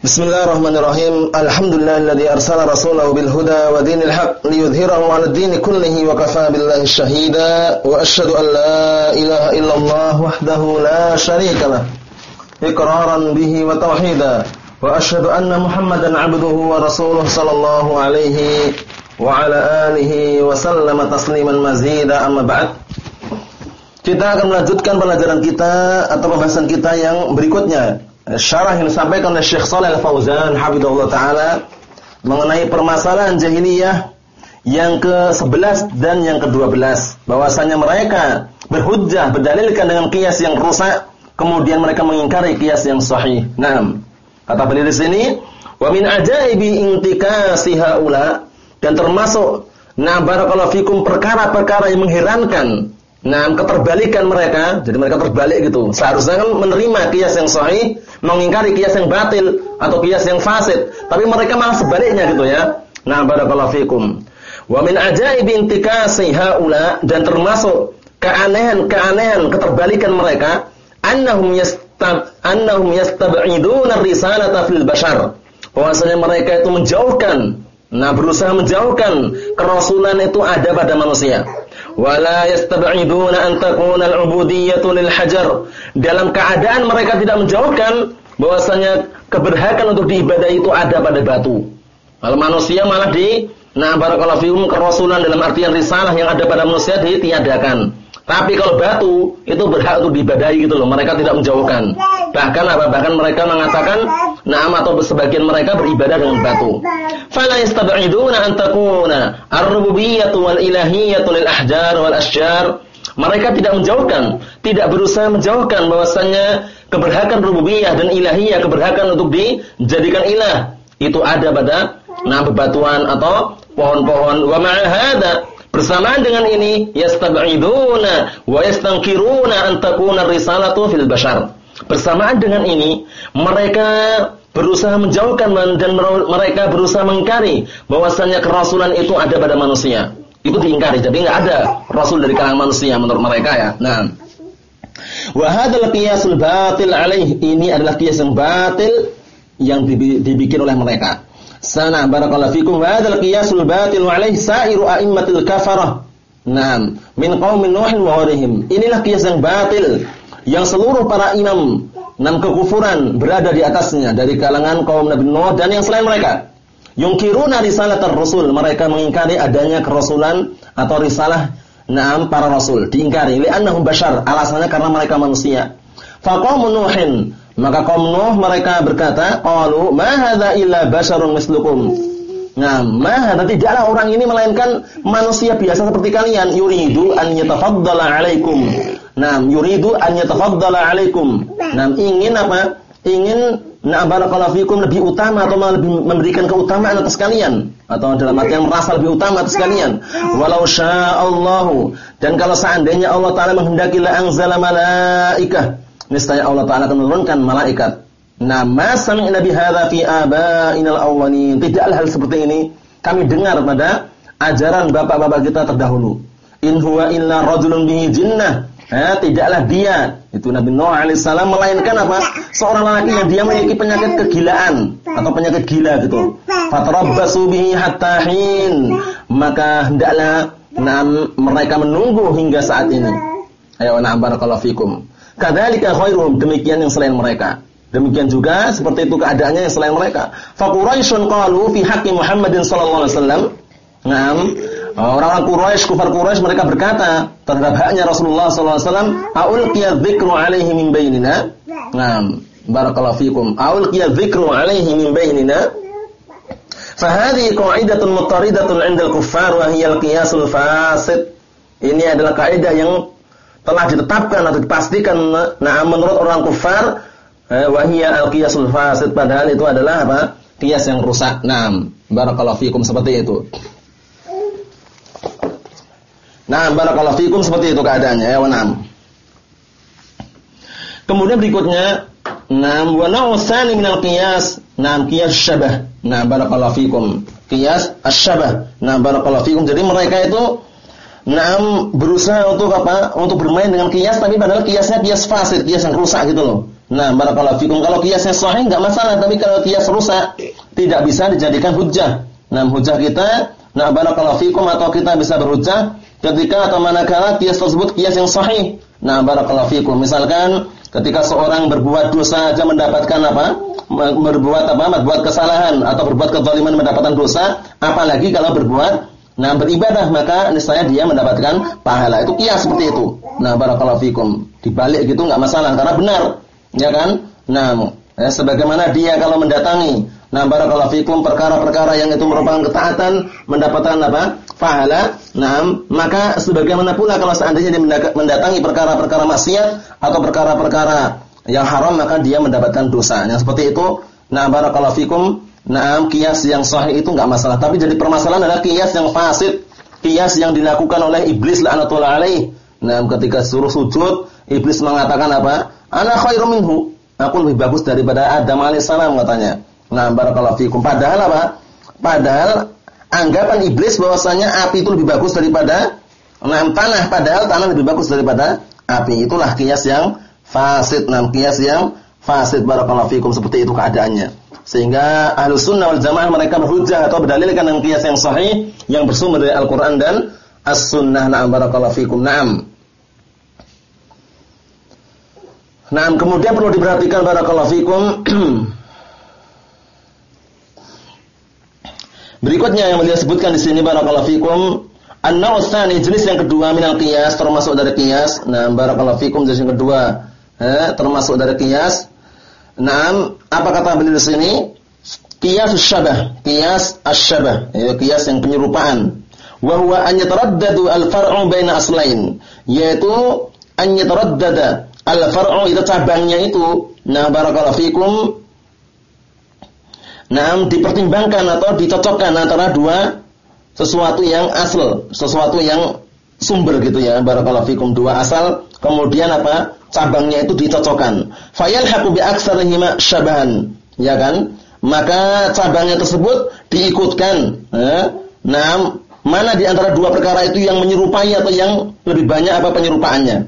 Bismillahirrahmanirrahim. Alhamdulillahilladzi arsala rasulahu bil huda wa dinil haq liyudhhirahu 'ala ad-din kullihi wa kafaa billahi shahida wa asyhadu an la ilaha illallah wahdahu la syarika lah iqraran bihi wa tauhida wa asyhadu anna Muhammadan 'abduhu wa rasuluhu sallallahu alaihi wa ala alihi wa sallama tasliman mazida amma ba'd. Kita akan melanjutkan pelajaran kita atau pembahasan kita yang berikutnya syarah yang disampaikan oleh Syekh Shalih Al-Fauzan hafizahullah taala mengenai permasalahan jahiliyah yang ke-11 dan yang ke-12 bahwasanya mereka berhujjah berdalilkan dengan kias yang rusak kemudian mereka mengingkari kias yang sahih. Naam. Kata beliau di sini, wa min ajaibi intikasi haula dan termasuk na barakallahu fikum perkara-perkara yang mengherankan Nah, keterbalikan mereka, jadi mereka terbalik gitu. Seharusnya kan menerima kias yang sahih, mengingkari kias yang batil atau kias yang fasid, tapi mereka malah sebaliknya gitu ya. Nah, barakallahu fikum. Wa min ajaibi intikasi haula dan termasuk keanehan-keanehan keterbalikan mereka, annahum yastab annahum yastab'iduna risalata fil bashar. Bahwasanya mereka itu menjauhkan, nah berusaha menjauhkan kerasulan itu ada pada manusia. Wala yastab'iduna an takuna al-ubudiyyatu lil hajar dalam keadaan mereka tidak menjauhkan bahwasanya keberhakan untuk diibadahi itu ada pada batu. Kalau manusia malah di nah barakallahu fikum kerasulan dalam artian risalah yang ada pada manusia ditiadakan tapi kalau batu itu berhak untuk diibadahi gitu loh. Mereka tidak menjauhkan. Bahkan apa? Bahkan mereka mengatakan na'am atau sebagian mereka beribadah dengan batu. Fala yastab'iduna an takuna ar-rububiyyah wal ilahiyyah lil ahjar wal asjar. Mereka tidak menjauhkan, tidak berusaha menjauhkan bahwasannya keberhakan rububiyah dan ilahiyah, keberhakan untuk dijadikan ilah itu ada pada nah bebatuan atau pohon-pohon. Wa ma'a hadza Bersamaan dengan ini, yastab'iduna wa yastankiruna an takuna risalatu fil bashar. Bersamaan dengan ini, mereka berusaha menjauhkan dan mereka berusaha mengingkari bahwasanya kerasulan itu ada pada manusia. Itu diingkari. Jadi enggak ada rasul dari kalangan manusia menurut mereka ya. Nah, wa hadzal qiyasul batil alaih ini adalah qiyas yang batil yang dibikin oleh mereka. Sana barakallahu fikum hadzal qiyasul batil wa alaihi sa'iru a'immatil kafarah. Naam, min qaumin Nuh wa ghairihim. Inilah qiyas yang batil yang seluruh para imam enam kekufuran berada di atasnya dari kalangan kaum Nabi Nuh dan yang selain mereka. Yungkiruna risalah rasul, mereka mengingkari adanya kerasulan atau risalah Naam para rasul diingkari li'annahum bashar, alasannya karena mereka manusia. Faqaumun Nuhin maka kaum Nuh mereka berkata, "Qalu ma hadza illa basharun mislukum." Nah, ma hadza tidaklah orang ini melainkan manusia biasa seperti kalian. Yuridu an yatafaddala 'alaikum. Nah, yuridu an yatafaddala 'alaikum. Nah, ingin apa? Ingin Nah barakallahu fikum lebih utama atau lebih memberikan keutamaan atas kalian atau dalam arti yang merasa lebih utama atas kalian. Walau sya'allahu dan kalau seandainya Allah taala menghendaki la anzala malaikah niscaya Allah Taala akan menurunkan malaikat. Nama sami'na bihadza fi aba'inal awwalin. Tidaklah hal seperti ini kami dengar pada ajaran bapak-bapak kita terdahulu. In huwa illa rajulun bihi jinnah. Eh, tidaklah dia itu Nabi Nuh alaihissalam melainkan apa? Seorang lelaki yang dia memiliki penyakit kegilaan atau penyakit gila gitu. Fatarabbasu bihi hatta hin. Maka hendaklah nah, mereka menunggu hingga saat ini. Ayo na'am barakallahu fikum. Kadzalika khairuhum, demikian yang selain mereka. Demikian juga seperti itu keadaannya yang selain mereka. Fa Quraisyun qalu fi haqqi Muhammadin sallallahu alaihi wasallam. Naam, orang-orang Quraisy, kufar Quraisy mereka berkata terhadap haknya Rasulullah sallallahu alaihi wasallam, "Aulqiya dzikru alaihi min bainina." Naam, barakallahu fikum. Aulqiya dzikru alaihi min bainina. Fahadi qa'idatun muttaridatun 'inda al-kuffar wa hiya al-qiyasul fasid. Ini adalah kaidah yang telah ditetapkan atau dipastikan nah menurut orang kufar eh, wahia al-qiyasul fasid padahal itu adalah apa? Qiyas yang rusak. Naam. Barakallahu fikum seperti itu. Naam barakallahu fikum seperti itu keadaannya ya naam. Kemudian berikutnya Naam wa tsani minal qiyas, naam qiyas syabah. Naam barakallahu fikum. Qiyas asy-syabah. Naam barakallahu fikum. Jadi mereka itu Naam berusaha untuk apa? Untuk bermain dengan kias tapi padahal kiasnya kias fasid, kias yang rusak gitu loh. Nah, barakallahu fikum. Kalau kiasnya sahih enggak masalah, tapi kalau kias rusak tidak bisa dijadikan hujah. Nah, hujah kita, nah barakallahu fikum atau kita bisa berhujah ketika atau manakala kias tersebut kias yang sahih. Nah, barakallahu fikum. Misalkan ketika seorang berbuat dosa aja mendapatkan apa? Berbuat apa? Berbuat kesalahan atau berbuat kezaliman mendapatkan dosa, apalagi kalau berbuat Nah, beribadah maka niscaya dia mendapatkan pahala. Itu kias seperti itu. Nah, barakallahu fikum. Dibalik gitu enggak masalah karena benar. Ya kan? Nah, ya, sebagaimana dia kalau mendatangi nah barakallahu fikum perkara-perkara yang itu merupakan ketaatan mendapatkan apa? pahala. Nah, maka sebagaimana pula kalau seandainya dia mendatangi perkara-perkara maksiat atau perkara-perkara yang haram maka dia mendapatkan dosa. Yang seperti itu, nah barakallahu fikum Nah, kias yang sahih itu enggak masalah, tapi jadi permasalahan adalah kias yang fasid, kias yang dilakukan oleh iblis laknatullah alaih. Nah, ketika suruh sujud, iblis mengatakan apa? Ana khairu minhu. Aku lebih bagus daripada Adam alaihissalam katanya. Nah, barakallahu fikum. Padahal apa? Padahal anggapan iblis bahwasanya api itu lebih bagus daripada nah, tanah, padahal tanah lebih bagus daripada api. Itulah kias yang fasid, nah kias yang fasid barakallahu fikum seperti itu keadaannya. Sehingga ahlu sunnah wal jamaah mereka berhujjah atau berdalilkan dengan kias yang sahih yang bersumber dari Al-Quran dan As-Sunnah. Na'am barakallahu fikum. Na'am. Na'am kemudian perlu diperhatikan barakallahu fikum. Berikutnya yang beliau sebutkan di sini barakallahu fikum. An-naw jenis yang kedua minal qiyas termasuk dari qiyas. Nah, barakallahu fikum jenis yang kedua eh, termasuk dari qiyas Naam, apa kata beliau di sini? Qiyas syabah, qiyas asy-syabah, yaitu qiyas yang penyerupaan. Wa huwa an yataraddadu al-far'u baina aslain, yaitu an yataraddada al-far'u itu cabangnya itu. Nah, barakallahu fikum. Naam dipertimbangkan atau dicocokkan antara dua sesuatu yang asal, sesuatu yang sumber gitu ya. Barakallahu fikum dua asal, kemudian apa? cabangnya itu dicocokkan. Fayalhaqu bi aktsarihima syabahan, ya kan? Maka cabangnya tersebut diikutkan. Ya. Nah, mana di antara dua perkara itu yang menyerupai atau yang lebih banyak apa penyerupaannya?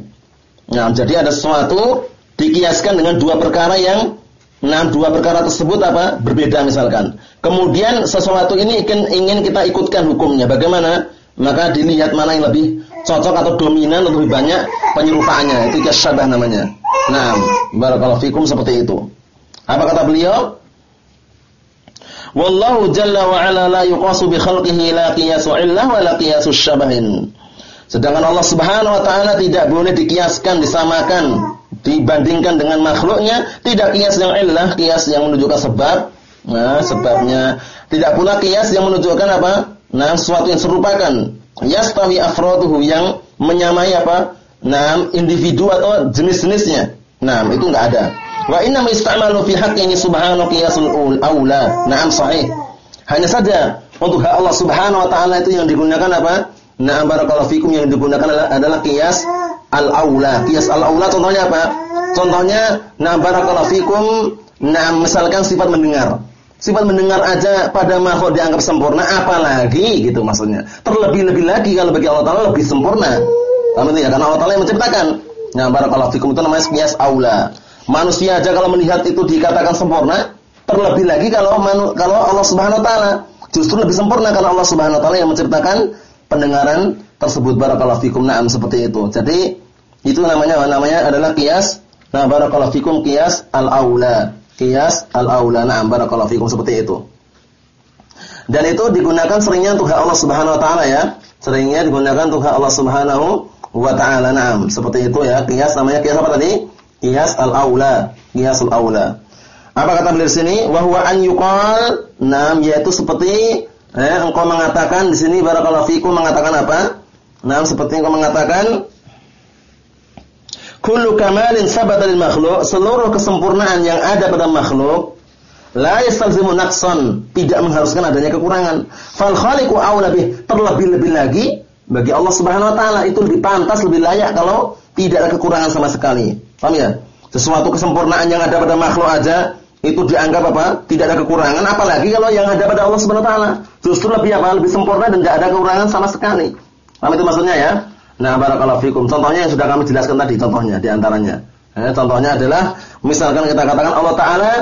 Nah, jadi ada sesuatu dikiaskan dengan dua perkara yang nah dua perkara tersebut apa? berbeda misalkan. Kemudian sesuatu ini ingin ingin kita ikutkan hukumnya. Bagaimana? Maka dilihat mana yang lebih cocok atau dominan lebih banyak penyerupaannya. Itu kasyabah namanya. Nah, barakallahu fikum seperti itu. Apa kata beliau? Wallahu jalla wa ala la yuqasu bi khalqihi la qiyasu illah wa la qiyasu syabahin. Sedangkan Allah Subhanahu wa taala tidak boleh dikiaskan, disamakan, dibandingkan dengan makhluknya, tidak kias yang illah, kias yang menunjukkan sebab. Nah, sebabnya tidak pula kias yang menunjukkan apa? Nah, sesuatu yang serupakan yastawi afraduhu yang menyamai apa? Nah, individu atau jenis-jenisnya. Nah, itu enggak ada. Wa inna istamalu fi haqqihi subhanahu qiyasul aula. Naam sahih. Hanya saja untuk hak Allah Subhanahu wa taala itu yang digunakan apa? Naam barakallahu fikum yang digunakan adalah, adalah qiyas al-aula. Qiyas al-aula contohnya apa? Contohnya naam barakallahu fikum naam misalkan sifat mendengar. Sifat mendengar aja pada makhluk dianggap sempurna, apalagi gitu maksudnya. Terlebih-lebih lagi kalau bagi Allah Taala lebih sempurna. Paham ya? Karena Allah Taala yang menciptakan. Nah, barakallahu fikum itu namanya qiyas aula. Manusia aja kalau melihat itu dikatakan sempurna, terlebih lagi kalau manu, kalau Allah Subhanahu wa taala justru lebih sempurna karena Allah Subhanahu wa taala yang menciptakan pendengaran tersebut barakallahu fikum. Naam seperti itu. Jadi itu namanya namanya adalah qiyas Nah, barakallahu fikum qiyas al-aula. Qiyas al-aula. Na'am barakallahu fikum seperti itu. Dan itu digunakan seringnya untuk hak Allah Subhanahu wa taala ya. Seringnya digunakan untuk hak Allah Subhanahu wa taala. Naam, seperti itu ya. Qiyas namanya qiyas apa tadi? Qiyas al-aula. Qiyasul aula. Apa kata beliau sini? Wa huwa an yuqal, naam yaitu seperti eh, engkau mengatakan di sini barakallahu fikum mengatakan apa? Naam seperti engkau mengatakan kullu kamalin sabata lil makhluk, seluruh kesempurnaan yang ada pada makhluk la yastalzimu naqsan, tidak mengharuskan adanya kekurangan. Fal khaliqu aula bih, terlebih-lebih lagi bagi Allah Subhanahu wa taala itu lebih pantas, lebih layak kalau tidak ada kekurangan sama sekali. Paham ya? Sesuatu kesempurnaan yang ada pada makhluk aja itu dianggap apa? Tidak ada kekurangan, apalagi kalau yang ada pada Allah Subhanahu wa taala. Justru lebih apa? Lebih sempurna dan tidak ada kekurangan sama sekali. Paham itu maksudnya ya? Nah, barakallahu fikum. Contohnya yang sudah kami jelaskan tadi contohnya di antaranya. Eh, contohnya adalah misalkan kita katakan Allah taala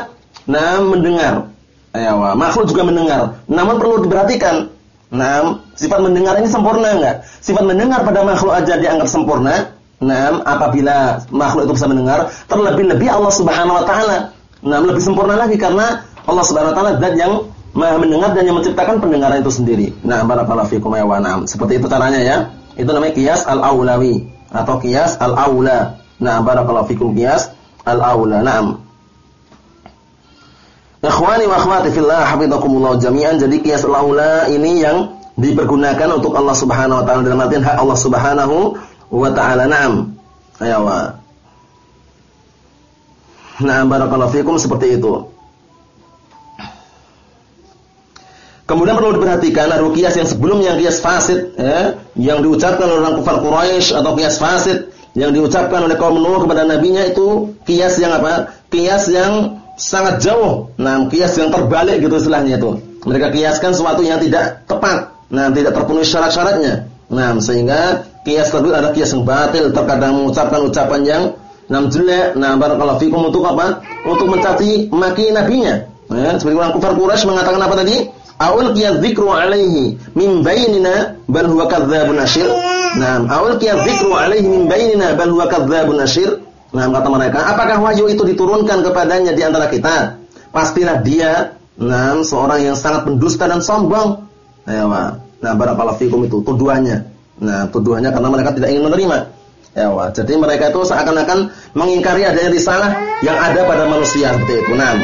nah mendengar. Ya, makhluk juga mendengar. Namun perlu diperhatikan. Nah, sifat mendengar ini sempurna enggak? Sifat mendengar pada makhluk aja dianggap sempurna. Nah, apabila makhluk itu bisa mendengar, terlebih-lebih Allah Subhanahu wa taala. Nah, lebih sempurna lagi karena Allah Subhanahu wa taala zat yang Maha mendengar dan yang menciptakan pendengaran itu sendiri. Nah, barakallahu fikum ya wa Seperti itu caranya ya. Itu namanya qiyas al-aulawi atau qiyas al-aula. Nah, barakallahu fikum qiyas al-aula. Naam. Ikhwani wa akhwati fillah hafizakumullah jami'an. Jadi qiyas al-aula ini yang dipergunakan untuk Allah Subhanahu wa taala dalam artian hak Allah Subhanahu wa taala. Naam. Ayo. Nah, barakallahu fikum seperti itu. Kemudian perlu diperhatikan ada kias yang sebelumnya kias fasid ya, yang diucapkan oleh orang kafir Quraisy atau kias fasid yang diucapkan oleh kaum Nuh kepada nabinya itu kias yang apa? Kias yang sangat jauh. Nah, kias yang terbalik gitu istilahnya itu. Mereka kiaskan sesuatu yang tidak tepat. Nah, tidak terpenuhi syarat-syaratnya. Nah, sehingga kias tersebut ada kias yang batil, terkadang mengucapkan ucapan yang nam jelek. Nah, barakallahu fikum untuk apa? Untuk mencaci maki nabinya. Ya, seperti orang kafir Quraisy mengatakan apa tadi? Aul qiyadz dzikru alaihi min bainina bal huwa kadzdzabun asyir. Naam, aul qiyadz dzikru alaihi min bainina bal huwa kadzdzabun asyir. Nah, kata mereka, apakah wahyu itu diturunkan kepadanya di antara kita? Pastilah dia nah, seorang yang sangat pendusta dan sombong. Ya, Nah, barakallahu fikum itu tuduhannya. Nah, tuduhannya karena mereka tidak ingin menerima. Ya. Jadi mereka itu seakan-akan mengingkari adanya risalah yang ada pada manusia seperti itu. Nah,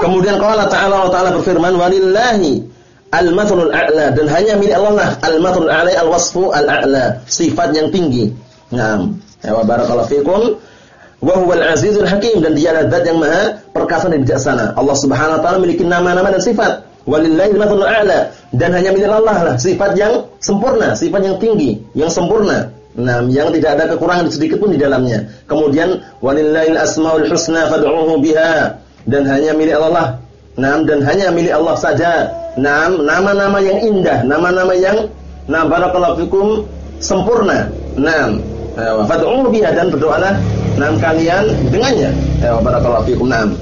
Kemudian Allah Ta'ala Allah Ta'ala berfirman walillahi al-mathlul a'la dan hanya milik Allah lah al-mathlul a'la al-wasfu al-a'la, sifat yang tinggi. Naam. Ya wa barakallahu fikum. Wa huwal azizul hakim dan dia adalah zat yang maha perkasa dan bijaksana. Allah Subhanahu wa taala memiliki nama-nama dan sifat. Walillahi al-mathlul a'la dan hanya milik Allah lah sifat yang sempurna, sifat yang tinggi, yang sempurna. Nah, yang tidak ada kekurangan sedikit pun di dalamnya. Kemudian walillahil asmaul husna fad'uhu biha dan hanya milik Allah. Naam dan hanya milik Allah saja. Naam nama-nama yang indah, nama-nama yang naam barakallahu fikum sempurna. Naam. Fad'u biha dan berdoalah naam kalian dengannya. Ya barakallahu fikum. Naam.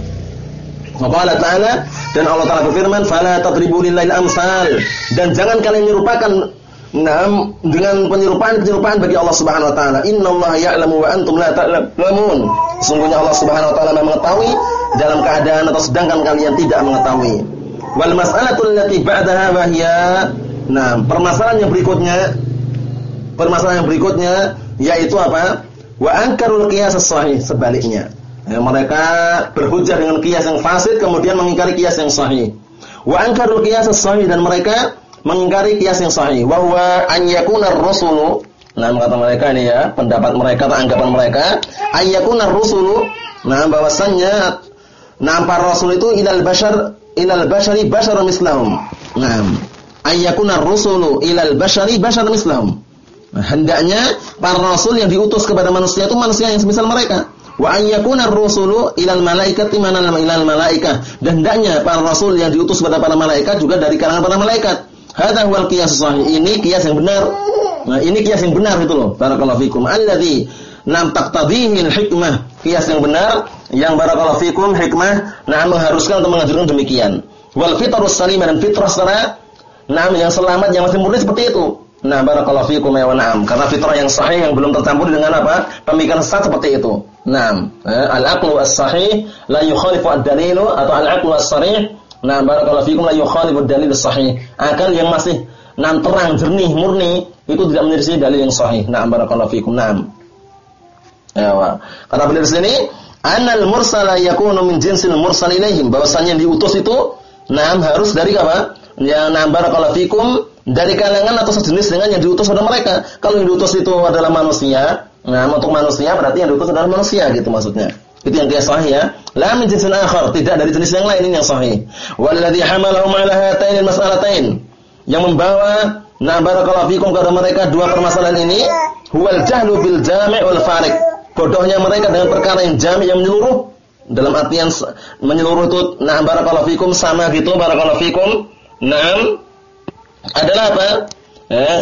Allah Ta'ala dan Allah Ta'ala berfirman, "Fala tadribu lillahi amsal." Dan jangan kalian menyerupakan Naam dengan penyerupaan-penyerupaan bagi Allah Subhanahu wa taala. Innallaha ya'lamu wa antum la ta'lamun. Sungguhnya Allah Subhanahu wa taala mengetahui dalam keadaan atau sedangkan kalian tidak mengetahui. Wal mas'alatul lati ba'daha wa hiya Nah, permasalahan yang berikutnya permasalahan yang berikutnya yaitu apa? Wa ankarul qiyas sahih sebaliknya. Ya, mereka berhujjah dengan qiyas yang fasid kemudian mengingkari qiyas yang sahih. Wa ankarul qiyas sahih dan mereka mengingkari qiyas yang sahih. Wa huwa an yakuna ar-rusulu Nah, kata mereka ini ya, pendapat mereka atau anggapan mereka, ayyakuna ar-rusulu nah bahwasannya Nah, rasul itu ilal bashar ilal bashari basharun mislahum. Nah, ayyakuna rusulu ilal bashari basharun mislahum. Hendaknya para rasul yang diutus kepada manusia itu manusia yang semisal mereka. Wa ayyakuna rusulu ilal malaikati mana ilal malaikah. Dan hendaknya para rasul yang diutus kepada para malaikat juga dari kalangan para malaikat. Hadza huwal qiyas sahih. Ini kias yang benar. Nah, ini kias yang benar itu loh. Barakallahu fikum. Alladzi nam taqtadhihi hikmah. Kias yang benar yang barakallahu fikum hikmah nah mengharuskan untuk mengajarkan demikian. Wal fitrus salimah dan fitrah secara nah yang selamat yang masih murni seperti itu. Nah barakallahu fikum ya na'am karena fitrah yang sahih yang belum tercampur dengan apa? pemikiran sesat seperti itu. Naam, eh, al-aqlu as-sahih la yukhalifu ad-dalilu atau al-aqlu as-sarih Nah, barakallahu fikum la yukhalifu ad-dalil as-sahih. Akal yang masih nan terang, jernih, murni itu tidak menyelisih dalil yang sahih. Nah, barakallahu fikum. Naam. Ya, Karena beliau di sini Anal mursala yakunu min jinsil mursal ilaihim. Bahwasanya diutus itu nam harus dari apa? Ya nam barakallahu fikum dari kalangan atau sejenis dengan yang diutus pada mereka. Kalau yang diutus itu adalah manusia, nah untuk manusia berarti yang diutus adalah manusia gitu maksudnya. Itu yang dia sahih ya. La min jinsin akhar, tidak dari jenis yang lain ini yang sahih. Walladhi hamalahum ala hatain mas'alatain. Yang membawa nah barakallahu fikum kepada mereka dua permasalahan ini huwal jahlu bil jami' wal farik bodohnya mereka dengan perkara yang jami yang menyeluruh dalam artian menyeluruh itu nah barakallahu fikum sama gitu barakallahu fikum nah adalah apa eh,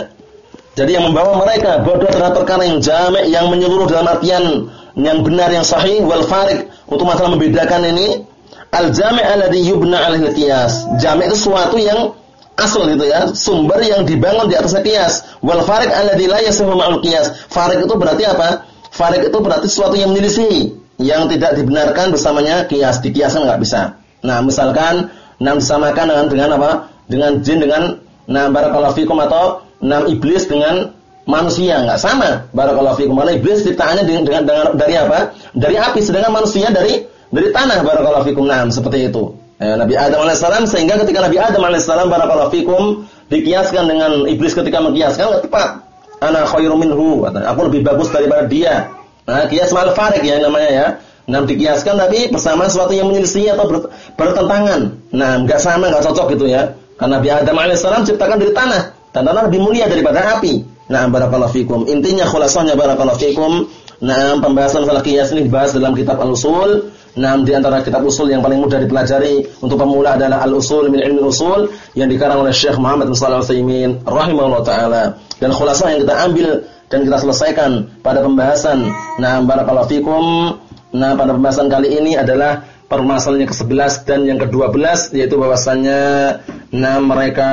Jadi yang membawa mereka bodoh terhadap perkara yang jamek yang menyeluruh dalam artian yang benar yang sahih wal farik untuk masalah membedakan ini al jami' alladhi yubna 'alaihi qiyas. Jami' itu sesuatu yang asal gitu ya, sumber yang dibangun di atasnya qiyas. Wal farik alladhi la yasihu ma'al qiyas. Farik itu berarti apa? Farik itu berarti sesuatu yang menyelisih, yang tidak dibenarkan bersamanya qiyas. Dikiaskan enggak bisa. Nah, misalkan nam disamakan dengan dengan apa? Dengan jin dengan nah barakallahu fikum atau nam iblis dengan manusia enggak sama. Barakallahu fikum. Mana iblis ciptaannya dengan, dengan, dengan dari apa? Dari api sedangkan manusia dari dari tanah barakallahu fikum. Nah, seperti itu. Ya, Nabi Adam alaihissalam sehingga ketika Nabi Adam alaihissalam barakallahu fikum dikiaskan dengan iblis ketika mengkiaskan tepat. Ana khairum minhu, aku lebih bagus daripada dia. Nah, kias mal farik ya namanya ya. Nah, dikiaskan tapi bersama sesuatu yang menyelisih atau bertentangan. Nah, enggak sama, enggak cocok gitu ya. Karena Nabi Adam alaihissalam ciptakan dari tanah dan tanah lebih mulia daripada api. Nah, barakallahu fikum. Intinya khulasahnya barakallahu fikum. Nah, pembahasan masalah kias ini dibahas dalam kitab Al-Usul Nah, di antara kitab usul yang paling mudah dipelajari untuk pemula adalah Al-Usul min Ilmi Usul yang dikarang oleh Syekh Muhammad bin Shalih Al-Utsaimin rahimahullah taala. Dan khulasah yang kita ambil dan kita selesaikan pada pembahasan nah barakallahu fikum. Nah, pada pembahasan kali ini adalah permasalahan yang ke-11 dan yang ke-12 yaitu bahwasannya nah mereka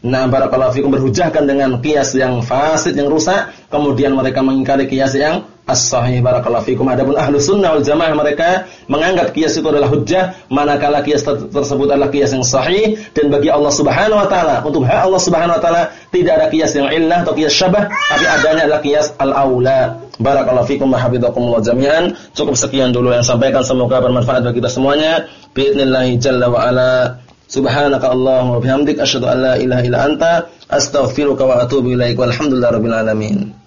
Nah, barakallahu fikum berhujahkan dengan kias yang fasid yang rusak, kemudian mereka mengingkari kias yang as-sahih barakallahu fikum. Adapun ahlu sunnah wal jamaah mereka menganggap kias itu adalah hujjah manakala kias tersebut adalah kias yang sahih dan bagi Allah Subhanahu wa taala untuk hak Allah Subhanahu wa taala tidak ada kias yang illah atau kias syabah tapi adanya adalah kias al-aula. Barakallahu fikum wa hafizakumullah jami'an. Cukup sekian dulu yang sampaikan semoga bermanfaat bagi kita semuanya. Bismillah jalla wa ala. Subhanaka Allahumma wa bihamdik asyhadu an la ilaha illa anta astaghfiruka wa atubu ilaik. Walhamdulillahirabbil alamin.